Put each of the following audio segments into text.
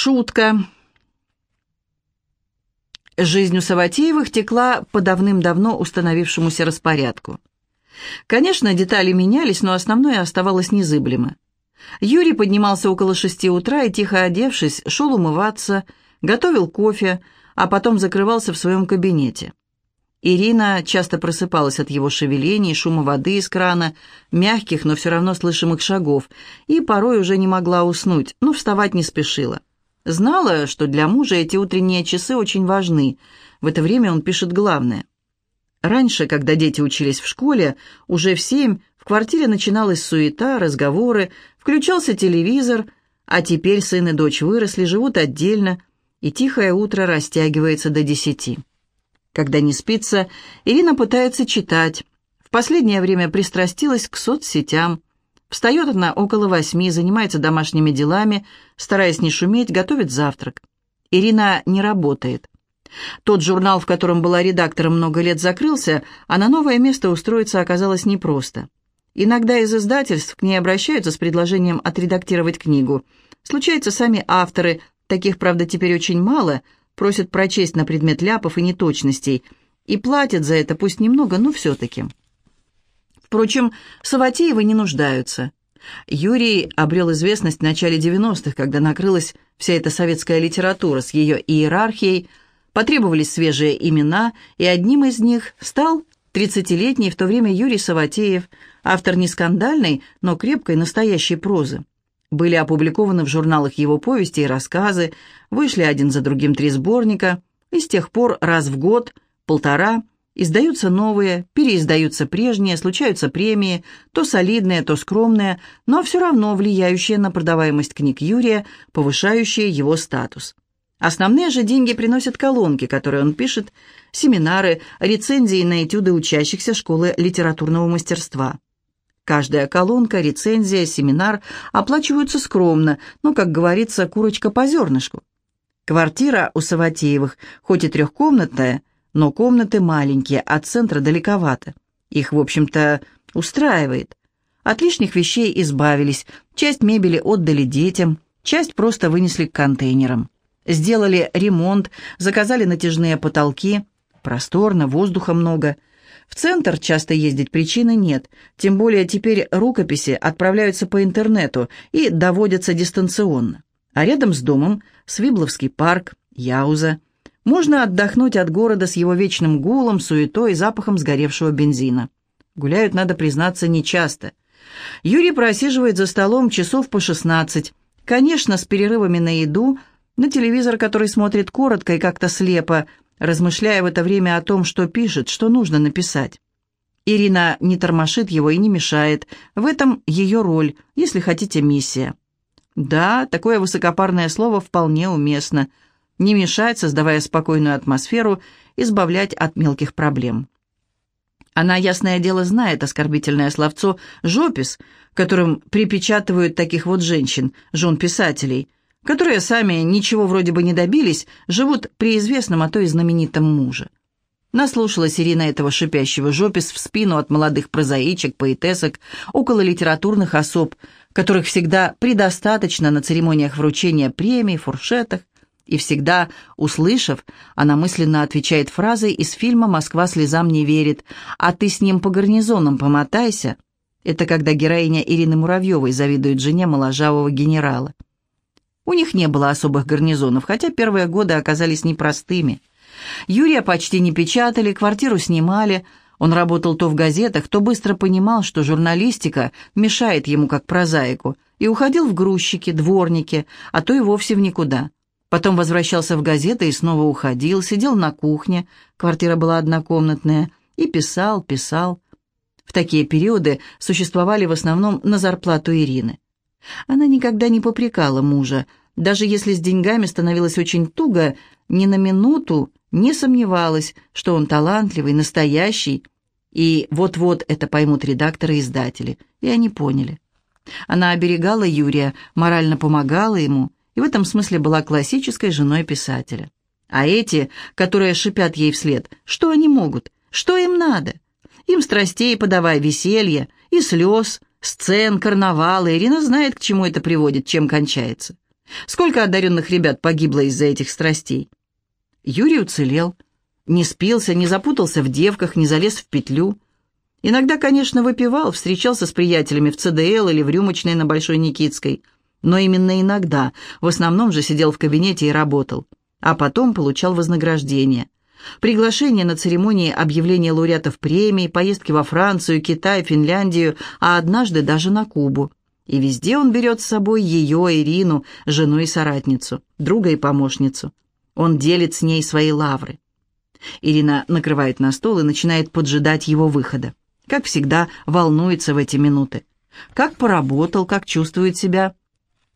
Шутка. Жизнь у Саватеевых текла по давным-давно установившемуся распорядку. Конечно, детали менялись, но основное оставалось незыблемо. Юрий поднимался около шести утра и, тихо одевшись, шел умываться, готовил кофе, а потом закрывался в своем кабинете. Ирина часто просыпалась от его шевелений, шума воды из крана, мягких, но все равно слышимых шагов, и порой уже не могла уснуть, но вставать не спешила. Знала, что для мужа эти утренние часы очень важны. В это время он пишет главное. Раньше, когда дети учились в школе, уже в семь в квартире начиналась суета, разговоры, включался телевизор, а теперь сын и дочь выросли, живут отдельно, и тихое утро растягивается до десяти. Когда не спится, Ирина пытается читать. В последнее время пристрастилась к соцсетям. Встает она около восьми, занимается домашними делами, стараясь не шуметь, готовит завтрак. Ирина не работает. Тот журнал, в котором была редактором много лет, закрылся, а на новое место устроиться оказалось непросто. Иногда из издательств к ней обращаются с предложением отредактировать книгу. Случается, сами авторы, таких, правда, теперь очень мало, просят прочесть на предмет ляпов и неточностей, и платят за это, пусть немного, но все-таки. Впрочем, Саватеевы не нуждаются. Юрий обрел известность в начале 90-х, когда накрылась вся эта советская литература с ее иерархией, потребовались свежие имена, и одним из них стал 30-летний в то время Юрий Саватеев, автор не скандальной, но крепкой настоящей прозы. Были опубликованы в журналах его повести и рассказы, вышли один за другим три сборника, и с тех пор раз в год, полтора – Издаются новые, переиздаются прежние, случаются премии, то солидные, то скромные, но все равно влияющие на продаваемость книг Юрия, повышающие его статус. Основные же деньги приносят колонки, которые он пишет, семинары, рецензии на этюды учащихся школы литературного мастерства. Каждая колонка, рецензия, семинар оплачиваются скромно, но, как говорится, курочка по зернышку. Квартира у Саватеевых, хоть и трехкомнатная, но комнаты маленькие, от центра далековато. Их, в общем-то, устраивает. От лишних вещей избавились, часть мебели отдали детям, часть просто вынесли к контейнерам. Сделали ремонт, заказали натяжные потолки. Просторно, воздуха много. В центр часто ездить причины нет, тем более теперь рукописи отправляются по интернету и доводятся дистанционно. А рядом с домом Свибловский парк, Яуза – можно отдохнуть от города с его вечным гулом, суетой и запахом сгоревшего бензина. Гуляют, надо признаться, нечасто. Юрий просиживает за столом часов по шестнадцать. Конечно, с перерывами на еду, на телевизор, который смотрит коротко и как-то слепо, размышляя в это время о том, что пишет, что нужно написать. Ирина не тормошит его и не мешает. В этом ее роль, если хотите, миссия. Да, такое высокопарное слово вполне уместно – не мешать, создавая спокойную атмосферу, избавлять от мелких проблем. Она, ясное дело, знает оскорбительное словцо «жопис», которым припечатывают таких вот женщин, жен писателей, которые сами ничего вроде бы не добились, живут при известном, а то и знаменитом муже. Наслушалась Ирина этого шипящего жопис в спину от молодых прозаичек, поэтесок, около литературных особ, которых всегда предостаточно на церемониях вручения премий, фуршетах, и всегда, услышав, она мысленно отвечает фразой из фильма «Москва слезам не верит», «А ты с ним по гарнизонам помотайся». Это когда героиня Ирины Муравьевой завидует жене моложавого генерала. У них не было особых гарнизонов, хотя первые годы оказались непростыми. Юрия почти не печатали, квартиру снимали. Он работал то в газетах, то быстро понимал, что журналистика мешает ему как прозаику, и уходил в грузчики, дворники, а то и вовсе в никуда. Потом возвращался в газеты и снова уходил, сидел на кухне, квартира была однокомнатная, и писал, писал. В такие периоды существовали в основном на зарплату Ирины. Она никогда не попрекала мужа, даже если с деньгами становилось очень туго, ни на минуту не сомневалась, что он талантливый, настоящий, и вот-вот это поймут редакторы и издатели, и они поняли. Она оберегала Юрия, морально помогала ему, и в этом смысле была классической женой писателя. А эти, которые шипят ей вслед, что они могут, что им надо? Им страстей подавай, веселье, и слез, сцен, карнавала. Ирина знает, к чему это приводит, чем кончается. Сколько одаренных ребят погибло из-за этих страстей? Юрий уцелел, не спился, не запутался в девках, не залез в петлю. Иногда, конечно, выпивал, встречался с приятелями в ЦДЛ или в рюмочной на Большой Никитской, но именно иногда, в основном же сидел в кабинете и работал, а потом получал вознаграждение. Приглашение на церемонии объявления лауреатов премий, поездки во Францию, Китай, Финляндию, а однажды даже на Кубу. И везде он берет с собой ее, Ирину, жену и соратницу, друга и помощницу. Он делит с ней свои лавры. Ирина накрывает на стол и начинает поджидать его выхода. Как всегда, волнуется в эти минуты. Как поработал, как чувствует себя.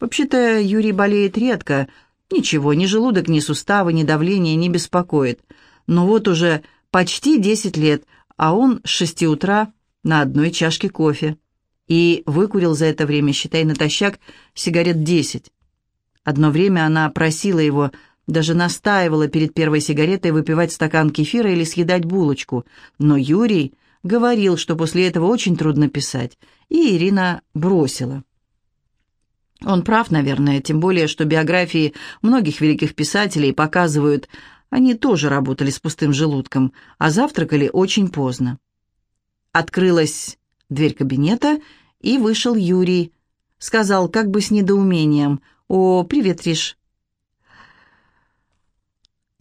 Вообще-то Юрий болеет редко. Ничего, ни желудок, ни суставы, ни давление не беспокоит. Но вот уже почти 10 лет, а он с шести утра на одной чашке кофе. И выкурил за это время, считай, натощак, сигарет 10. Одно время она просила его даже настаивала перед первой сигаретой выпивать стакан кефира или съедать булочку. Но Юрий говорил, что после этого очень трудно писать, и Ирина бросила. Он прав, наверное, тем более, что биографии многих великих писателей показывают, они тоже работали с пустым желудком, а завтракали очень поздно. Открылась дверь кабинета, и вышел Юрий. Сказал как бы с недоумением, «О, привет, Риш,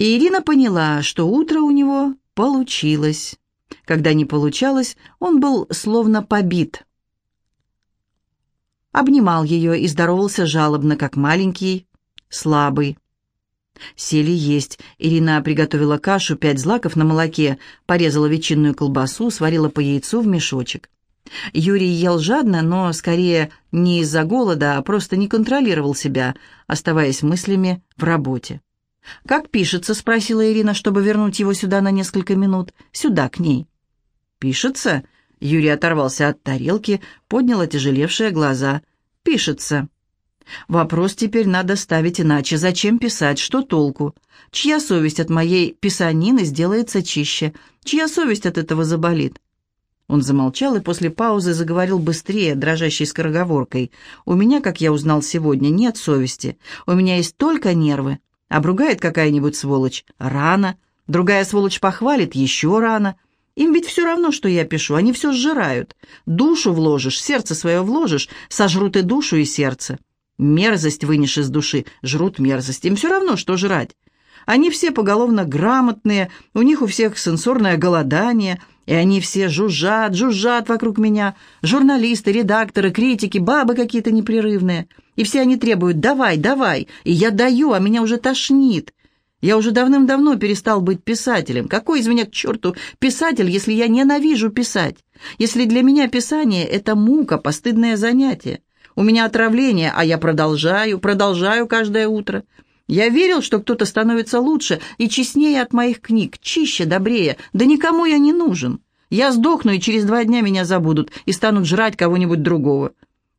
и Ирина поняла, что утро у него получилось. Когда не получалось, он был словно побит. Обнимал ее и здоровался жалобно, как маленький, слабый. Сели есть. Ирина приготовила кашу, пять злаков на молоке, порезала ветчинную колбасу, сварила по яйцу в мешочек. Юрий ел жадно, но скорее не из-за голода, а просто не контролировал себя, оставаясь мыслями в работе. «Как пишется?» — спросила Ирина, чтобы вернуть его сюда на несколько минут. «Сюда, к ней». «Пишется?» — Юрий оторвался от тарелки, поднял отяжелевшие глаза. «Пишется». «Вопрос теперь надо ставить иначе. Зачем писать? Что толку? Чья совесть от моей писанины сделается чище? Чья совесть от этого заболит?» Он замолчал и после паузы заговорил быстрее, дрожащей скороговоркой. «У меня, как я узнал сегодня, нет совести. У меня есть только нервы. Обругает какая-нибудь сволочь – рано. Другая сволочь похвалит – еще рано. Им ведь все равно, что я пишу, они все сжирают. Душу вложишь, сердце свое вложишь, сожрут и душу, и сердце. Мерзость вынешь из души, жрут мерзость. Им все равно, что жрать. Они все поголовно грамотные, у них у всех сенсорное голодание, и они все жужжат, жужжат вокруг меня. Журналисты, редакторы, критики, бабы какие-то непрерывные. И все они требуют «давай, давай», и я даю, а меня уже тошнит. Я уже давным-давно перестал быть писателем. Какой из меня к черту писатель, если я ненавижу писать? Если для меня писание — это мука, постыдное занятие. У меня отравление, а я продолжаю, продолжаю каждое утро. Я верил, что кто-то становится лучше и честнее от моих книг, чище, добрее. Да никому я не нужен. Я сдохну, и через два дня меня забудут и станут жрать кого-нибудь другого.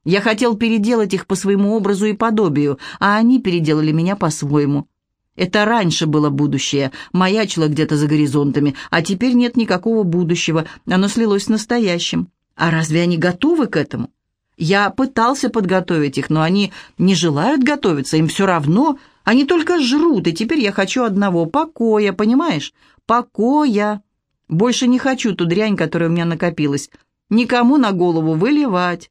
Я хотел переделать их по своему образу и подобию, а они переделали меня по-своему. Это раньше было будущее, маячило где-то за горизонтами, а теперь нет никакого будущего, оно слилось с настоящим. А разве они готовы к этому? Я пытался подготовить их, но они не желают готовиться, им все равно, они только жрут, и теперь я хочу одного — покоя, понимаешь? Покоя. Больше не хочу ту дрянь, которая у меня накопилась. Никому на голову выливать.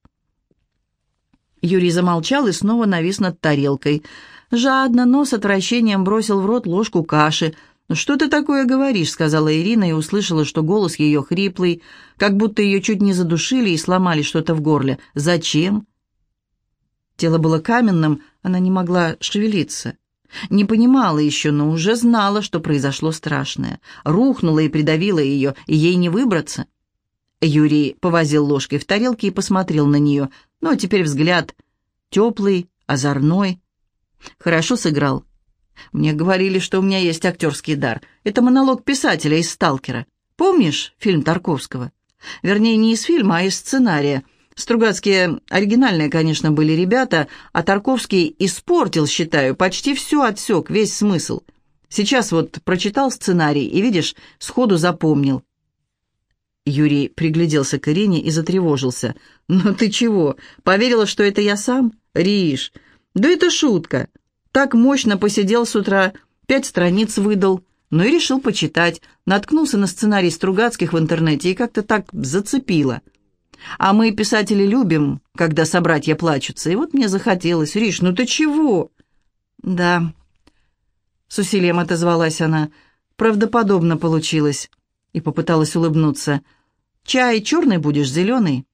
Юрий замолчал и снова навис над тарелкой. Жадно, но с отвращением бросил в рот ложку каши. «Ну что ты такое говоришь?» — сказала Ирина и услышала, что голос ее хриплый, как будто ее чуть не задушили и сломали что-то в горле. «Зачем?» Тело было каменным, она не могла шевелиться. Не понимала еще, но уже знала, что произошло страшное. Рухнула и придавила ее, и ей не выбраться. Юрий повозил ложкой в тарелке и посмотрел на нее — но теперь взгляд теплый, озорной. Хорошо сыграл. Мне говорили, что у меня есть актерский дар. Это монолог писателя из «Сталкера». Помнишь фильм Тарковского? Вернее, не из фильма, а из сценария. Стругацкие оригинальные, конечно, были ребята, а Тарковский испортил, считаю, почти все отсек, весь смысл. Сейчас вот прочитал сценарий и, видишь, сходу запомнил. Юрий пригляделся к Ирине и затревожился. «Ну ты чего, поверила, что это я сам? Риш, «Да это шутка. Так мощно посидел с утра, пять страниц выдал, но и решил почитать. Наткнулся на сценарий Стругацких в интернете и как-то так зацепило. А мы, писатели, любим, когда собратья плачутся. И вот мне захотелось. Риш, ну ты чего?» «Да», — с усилием отозвалась она, — «правдоподобно получилось». И попыталась улыбнуться. «Чай черный будешь, зеленый?»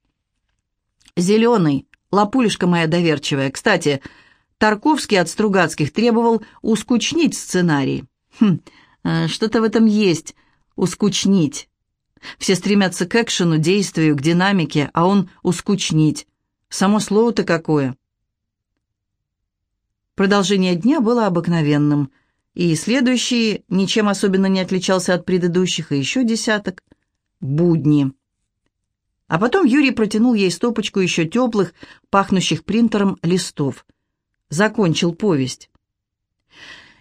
«Зеленый, лапулишка моя доверчивая. Кстати, Тарковский от Стругацких требовал ускучнить сценарий. Хм, э, что-то в этом есть, ускучнить. Все стремятся к экшену, действию, к динамике, а он ускучнить. Само слово-то какое. Продолжение дня было обыкновенным, и следующий ничем особенно не отличался от предыдущих, и еще десяток — будни. А потом Юрий протянул ей стопочку еще теплых, пахнущих принтером листов. Закончил повесть.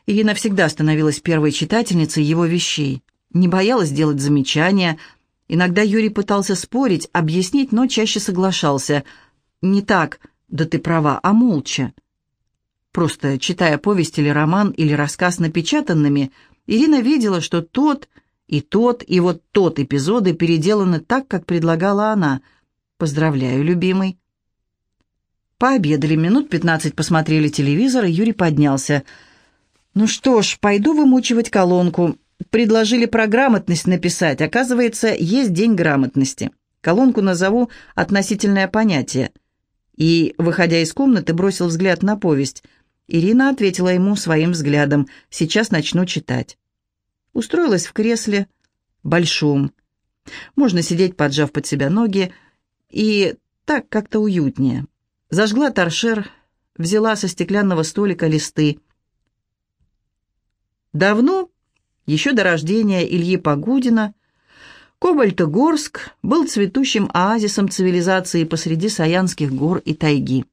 Ирина всегда становилась первой читательницей его вещей. Не боялась делать замечания. Иногда Юрий пытался спорить, объяснить, но чаще соглашался. Не так, да ты права, а молча. Просто читая повесть или роман или рассказ напечатанными, Ирина видела, что тот и тот, и вот тот эпизоды переделаны так, как предлагала она. Поздравляю, любимый. Пообедали, минут пятнадцать посмотрели телевизор, и Юрий поднялся. «Ну что ж, пойду вымучивать колонку. Предложили про грамотность написать. Оказывается, есть день грамотности. Колонку назову «Относительное понятие». И, выходя из комнаты, бросил взгляд на повесть. Ирина ответила ему своим взглядом. «Сейчас начну читать». Устроилась в кресле, большом. Можно сидеть, поджав под себя ноги, и так как-то уютнее. Зажгла торшер, взяла со стеклянного столика листы. Давно, еще до рождения Ильи Погудина, Кобальтогорск был цветущим оазисом цивилизации посреди Саянских гор и тайги.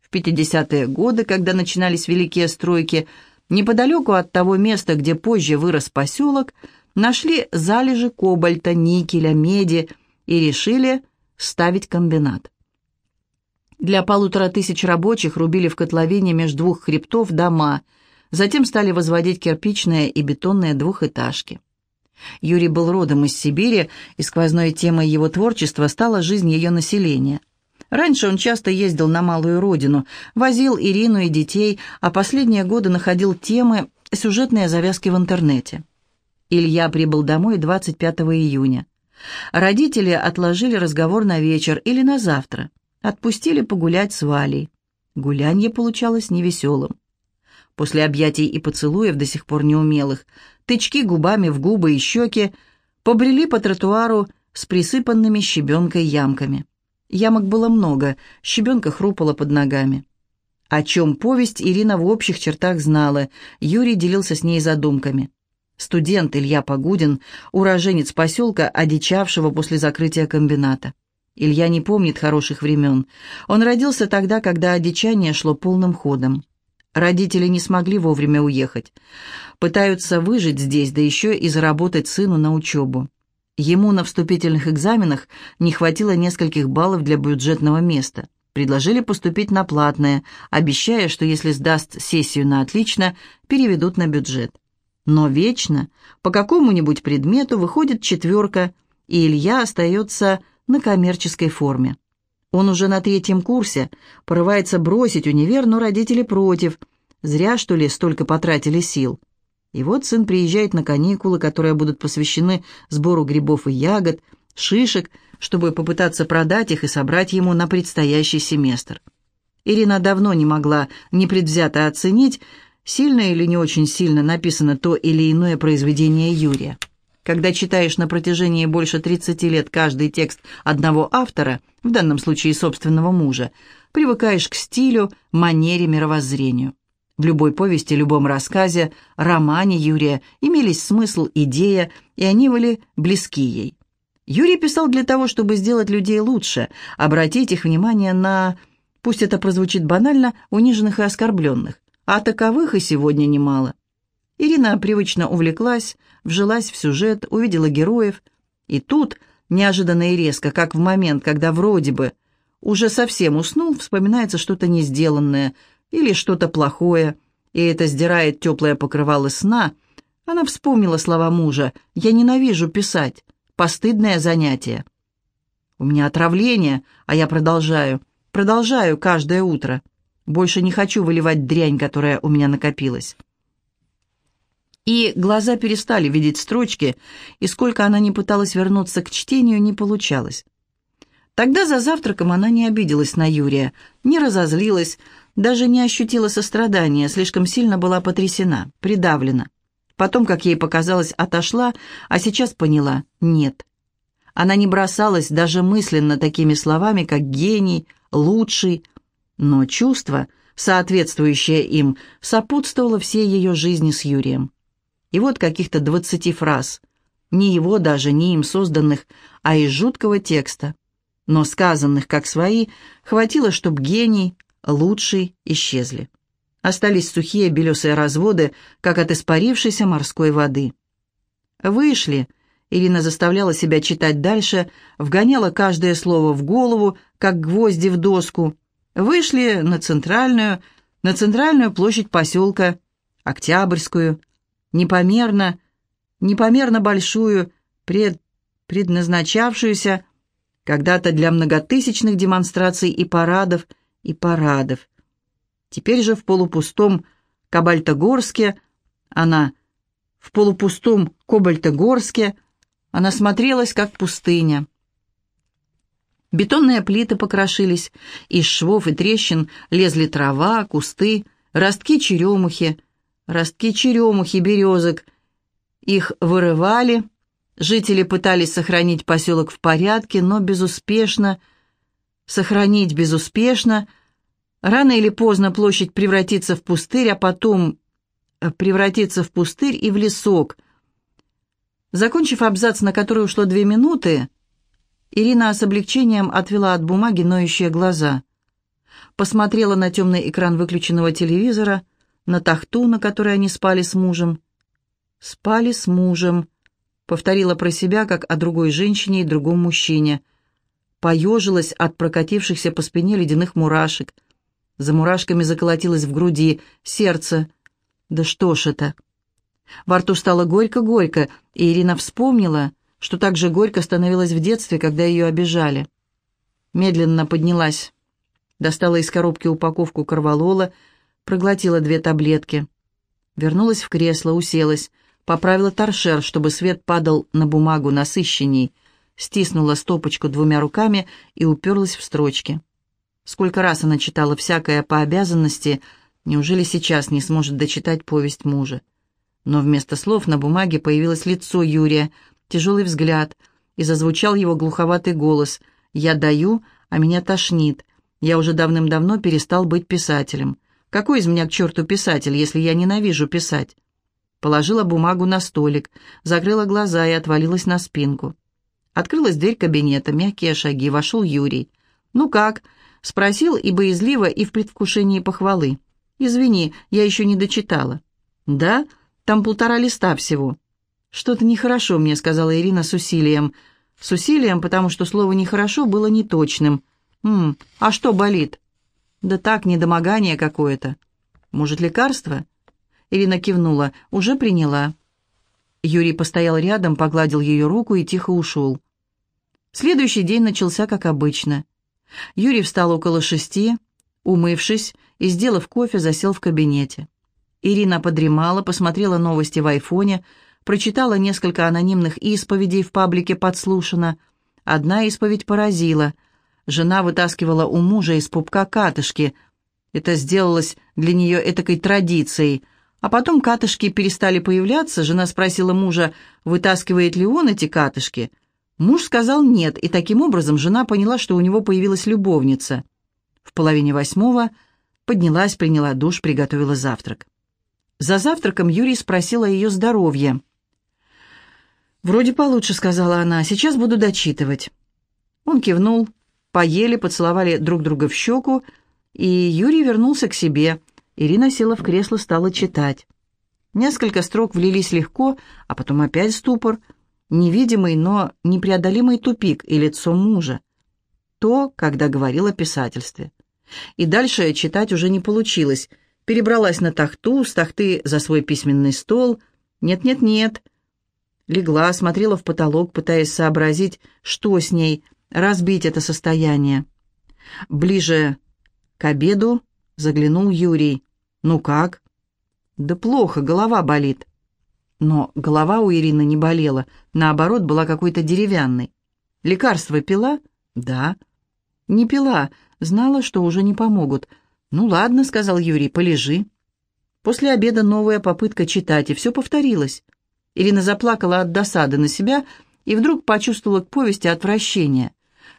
В 50-е годы, когда начинались великие стройки – Неподалеку от того места, где позже вырос поселок, нашли залежи кобальта, никеля, меди и решили ставить комбинат. Для полутора тысяч рабочих рубили в котловине между двух хребтов дома, затем стали возводить кирпичные и бетонные двухэтажки. Юрий был родом из Сибири, и сквозной темой его творчества стала жизнь ее населения – Раньше он часто ездил на малую родину, возил Ирину и детей, а последние годы находил темы, сюжетные завязки в интернете. Илья прибыл домой 25 июня. Родители отложили разговор на вечер или на завтра. Отпустили погулять с Валей. Гулянье получалось невеселым. После объятий и поцелуев, до сих пор неумелых, тычки губами в губы и щеки, побрели по тротуару с присыпанными щебенкой ямками. Ямок было много, щебенка хрупала под ногами. О чем повесть Ирина в общих чертах знала, Юрий делился с ней задумками. Студент Илья Погудин, уроженец поселка, одичавшего после закрытия комбината. Илья не помнит хороших времен. Он родился тогда, когда одичание шло полным ходом. Родители не смогли вовремя уехать. Пытаются выжить здесь, да еще и заработать сыну на учебу. Ему на вступительных экзаменах не хватило нескольких баллов для бюджетного места. Предложили поступить на платное, обещая, что если сдаст сессию на отлично, переведут на бюджет. Но вечно по какому-нибудь предмету выходит четверка, и Илья остается на коммерческой форме. Он уже на третьем курсе, порывается бросить универ, но родители против. Зря, что ли, столько потратили сил. И вот сын приезжает на каникулы, которые будут посвящены сбору грибов и ягод, шишек, чтобы попытаться продать их и собрать ему на предстоящий семестр. Ирина давно не могла непредвзято оценить, сильно или не очень сильно написано то или иное произведение Юрия. Когда читаешь на протяжении больше 30 лет каждый текст одного автора, в данном случае собственного мужа, привыкаешь к стилю, манере, мировоззрению. В любой повести, любом рассказе, романе Юрия имелись смысл, идея, и они были близки ей. Юрий писал для того, чтобы сделать людей лучше, обратить их внимание на, пусть это прозвучит банально, униженных и оскорбленных, а таковых и сегодня немало. Ирина привычно увлеклась, вжилась в сюжет, увидела героев, и тут, неожиданно и резко, как в момент, когда вроде бы уже совсем уснул, вспоминается что-то несделанное – или что-то плохое, и это сдирает теплое покрывало сна, она вспомнила слова мужа «Я ненавижу писать. Постыдное занятие». «У меня отравление, а я продолжаю. Продолжаю каждое утро. Больше не хочу выливать дрянь, которая у меня накопилась». И глаза перестали видеть строчки, и сколько она не пыталась вернуться к чтению, не получалось. Тогда за завтраком она не обиделась на Юрия, не разозлилась, даже не ощутила сострадания, слишком сильно была потрясена, придавлена. Потом, как ей показалось, отошла, а сейчас поняла – нет. Она не бросалась даже мысленно такими словами, как «гений», «лучший», но чувство, соответствующее им, сопутствовало всей ее жизни с Юрием. И вот каких-то двадцати фраз, не его даже, не им созданных, а из жуткого текста – но сказанных как свои хватило, чтобы гений, лучший исчезли. Остались сухие белесые разводы, как от испарившейся морской воды. Вышли. Ирина заставляла себя читать дальше, вгоняла каждое слово в голову, как гвозди в доску. Вышли на центральную, на центральную площадь поселка, Октябрьскую, непомерно, непомерно большую, пред, предназначавшуюся когда-то для многотысячных демонстраций и парадов, и парадов. Теперь же в полупустом Кабальтогорске она... В полупустом Кобальтогорске она смотрелась, как пустыня. Бетонные плиты покрошились, из швов и трещин лезли трава, кусты, ростки черемухи, ростки черемухи, березок. Их вырывали, Жители пытались сохранить поселок в порядке, но безуспешно. Сохранить безуспешно. Рано или поздно площадь превратится в пустырь, а потом э, превратится в пустырь и в лесок. Закончив абзац, на который ушло две минуты, Ирина с облегчением отвела от бумаги ноющие глаза. Посмотрела на темный экран выключенного телевизора, на тахту, на которой они спали с мужем. Спали с мужем. Повторила про себя, как о другой женщине и другом мужчине. Поежилась от прокатившихся по спине ледяных мурашек. За мурашками заколотилось в груди сердце. Да что ж это? Во рту стало горько-горько, и Ирина вспомнила, что так же горько становилось в детстве, когда ее обижали. Медленно поднялась, достала из коробки упаковку корвалола, проглотила две таблетки. Вернулась в кресло, уселась, поправила торшер, чтобы свет падал на бумагу насыщенней, стиснула стопочку двумя руками и уперлась в строчки. Сколько раз она читала всякое по обязанности, неужели сейчас не сможет дочитать повесть мужа? Но вместо слов на бумаге появилось лицо Юрия, тяжелый взгляд, и зазвучал его глуховатый голос «Я даю, а меня тошнит. Я уже давным-давно перестал быть писателем. Какой из меня к черту писатель, если я ненавижу писать?» Положила бумагу на столик, закрыла глаза и отвалилась на спинку. Открылась дверь кабинета, мягкие шаги, вошел Юрий. «Ну как?» — спросил и боязливо, и в предвкушении похвалы. «Извини, я еще не дочитала». «Да? Там полтора листа всего». «Что-то нехорошо мне», — сказала Ирина с усилием. С усилием, потому что слово «нехорошо» было неточным. «М, а что болит?» «Да так, недомогание какое-то». «Может, лекарство?» Ирина кивнула. «Уже приняла». Юрий постоял рядом, погладил ее руку и тихо ушел. Следующий день начался как обычно. Юрий встал около шести, умывшись и, сделав кофе, засел в кабинете. Ирина подремала, посмотрела новости в айфоне, прочитала несколько анонимных исповедей в паблике «Подслушано». Одна исповедь поразила. Жена вытаскивала у мужа из пупка катышки. Это сделалось для нее этакой традицией – а потом катышки перестали появляться, жена спросила мужа, вытаскивает ли он эти катышки. Муж сказал нет, и таким образом жена поняла, что у него появилась любовница. В половине восьмого поднялась, приняла душ, приготовила завтрак. За завтраком Юрий спросил о ее здоровье. «Вроде получше», — сказала она, — «сейчас буду дочитывать». Он кивнул, поели, поцеловали друг друга в щеку, и Юрий вернулся к себе — Ирина села в кресло, стала читать. Несколько строк влились легко, а потом опять ступор, невидимый, но непреодолимый тупик и лицо мужа. То, когда говорил о писательстве. И дальше читать уже не получилось. Перебралась на тахту, с тахты за свой письменный стол. Нет-нет-нет. Легла, смотрела в потолок, пытаясь сообразить, что с ней, разбить это состояние. Ближе к обеду заглянул Юрий. «Ну как?» «Да плохо, голова болит». Но голова у Ирины не болела, наоборот, была какой-то деревянной. «Лекарство пила?» «Да». «Не пила, знала, что уже не помогут». «Ну ладно», — сказал Юрий, — «полежи». После обеда новая попытка читать, и все повторилось. Ирина заплакала от досады на себя и вдруг почувствовала к повести отвращение.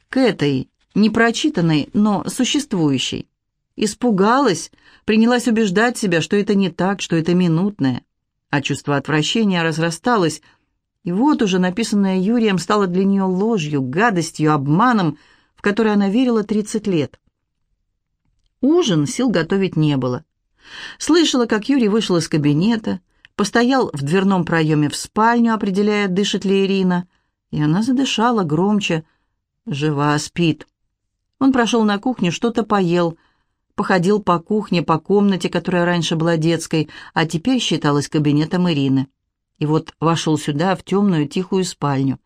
К этой, непрочитанной, но существующей. Испугалась, принялась убеждать себя, что это не так, что это минутное. А чувство отвращения разрасталось, и вот уже написанное Юрием стало для нее ложью, гадостью, обманом, в который она верила 30 лет. Ужин сил готовить не было. Слышала, как Юрий вышел из кабинета, постоял в дверном проеме в спальню, определяя, дышит ли Ирина, и она задышала громче. Жива, спит. Он прошел на кухню, что-то поел, походил по кухне, по комнате, которая раньше была детской, а теперь считалась кабинетом Ирины. И вот вошел сюда, в темную тихую спальню.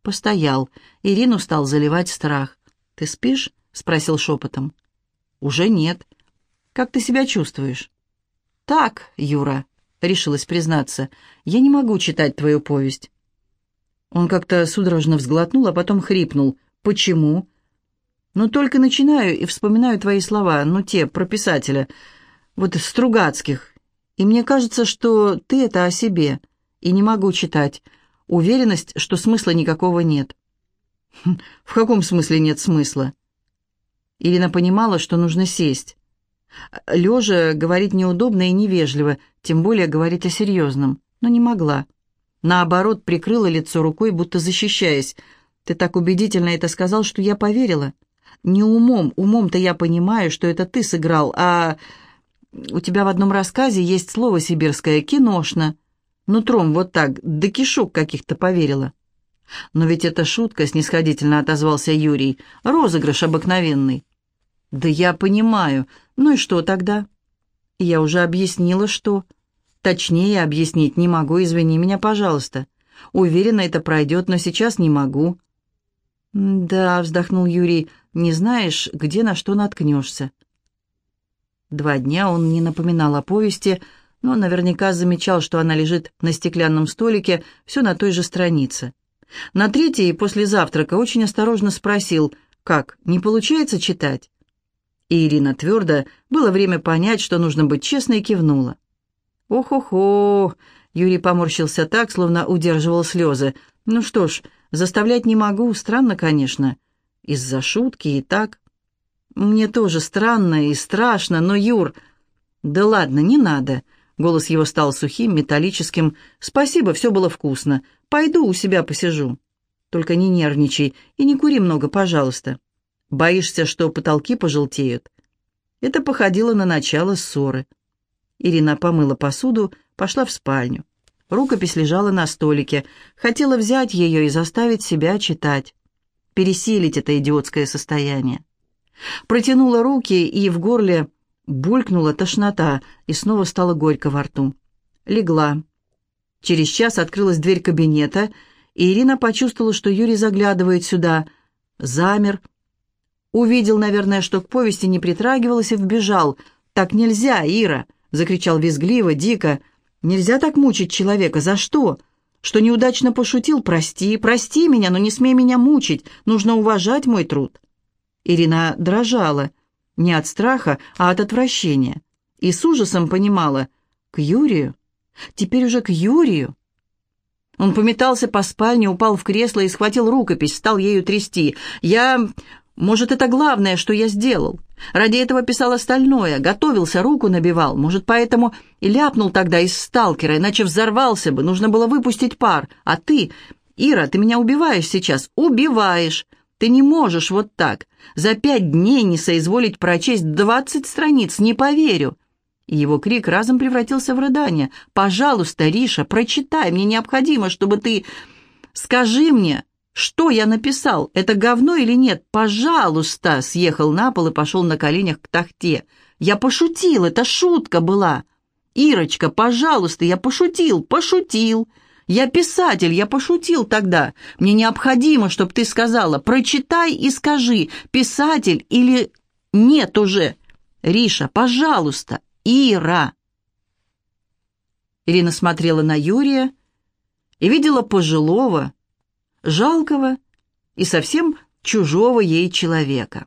Постоял. Ирину стал заливать страх. «Ты спишь?» — спросил шепотом. «Уже нет. Как ты себя чувствуешь?» «Так, Юра», — решилась признаться, — «я не могу читать твою повесть». Он как-то судорожно взглотнул, а потом хрипнул. «Почему?» Но только начинаю и вспоминаю твои слова, ну те, про писателя, вот Стругацких. И мне кажется, что ты это о себе, и не могу читать. Уверенность, что смысла никакого нет. Хм, в каком смысле нет смысла? Ирина понимала, что нужно сесть. Лежа говорить неудобно и невежливо, тем более говорить о серьезном, но не могла. Наоборот, прикрыла лицо рукой, будто защищаясь. «Ты так убедительно это сказал, что я поверила». Не умом, умом-то я понимаю, что это ты сыграл, а у тебя в одном рассказе есть слово сибирское «киношно». Нутром вот так, до кишок каких-то поверила. Но ведь это шутка, снисходительно отозвался Юрий. Розыгрыш обыкновенный. Да я понимаю. Ну и что тогда? Я уже объяснила, что... Точнее объяснить не могу, извини меня, пожалуйста. Уверена, это пройдет, но сейчас не могу. «Да», — вздохнул Юрий, — «не знаешь, где на что наткнешься». Два дня он не напоминал о повести, но наверняка замечал, что она лежит на стеклянном столике, все на той же странице. На третьей, после завтрака, очень осторожно спросил, «Как, не получается читать?» И Ирина твердо, было время понять, что нужно быть честной, кивнула. «Ох-ох-ох!» — Юрий поморщился так, словно удерживал слезы. «Ну что ж, Заставлять не могу, странно, конечно. Из-за шутки и так. Мне тоже странно и страшно, но, Юр... Да ладно, не надо. Голос его стал сухим, металлическим. Спасибо, все было вкусно. Пойду у себя посижу. Только не нервничай и не кури много, пожалуйста. Боишься, что потолки пожелтеют? Это походило на начало ссоры. Ирина помыла посуду, пошла в спальню. Рукопись лежала на столике. Хотела взять ее и заставить себя читать. Пересилить это идиотское состояние. Протянула руки, и в горле булькнула тошнота, и снова стало горько во рту. Легла. Через час открылась дверь кабинета, и Ирина почувствовала, что Юрий заглядывает сюда. Замер. Увидел, наверное, что к повести не притрагивалась и вбежал. «Так нельзя, Ира!» — закричал визгливо, дико. Нельзя так мучить человека. За что? Что неудачно пошутил? Прости, прости меня, но не смей меня мучить. Нужно уважать мой труд». Ирина дрожала. Не от страха, а от отвращения. И с ужасом понимала. К Юрию? Теперь уже к Юрию? Он пометался по спальне, упал в кресло и схватил рукопись, стал ею трясти. «Я... Может, это главное, что я сделал. Ради этого писал остальное, готовился, руку набивал. Может, поэтому и ляпнул тогда из сталкера, иначе взорвался бы, нужно было выпустить пар. А ты, Ира, ты меня убиваешь сейчас, убиваешь. Ты не можешь вот так. За пять дней не соизволить прочесть двадцать страниц, не поверю. И его крик разом превратился в рыдание. «Пожалуйста, Риша, прочитай, мне необходимо, чтобы ты... Скажи мне, Что я написал? Это говно или нет? Пожалуйста!» Съехал на пол и пошел на коленях к тахте. «Я пошутил, это шутка была!» «Ирочка, пожалуйста, я пошутил, пошутил!» «Я писатель, я пошутил тогда. Мне необходимо, чтобы ты сказала, прочитай и скажи, писатель или нет уже. Риша, пожалуйста, Ира!» Ирина смотрела на Юрия и видела пожилого, жалкого и совсем чужого ей человека.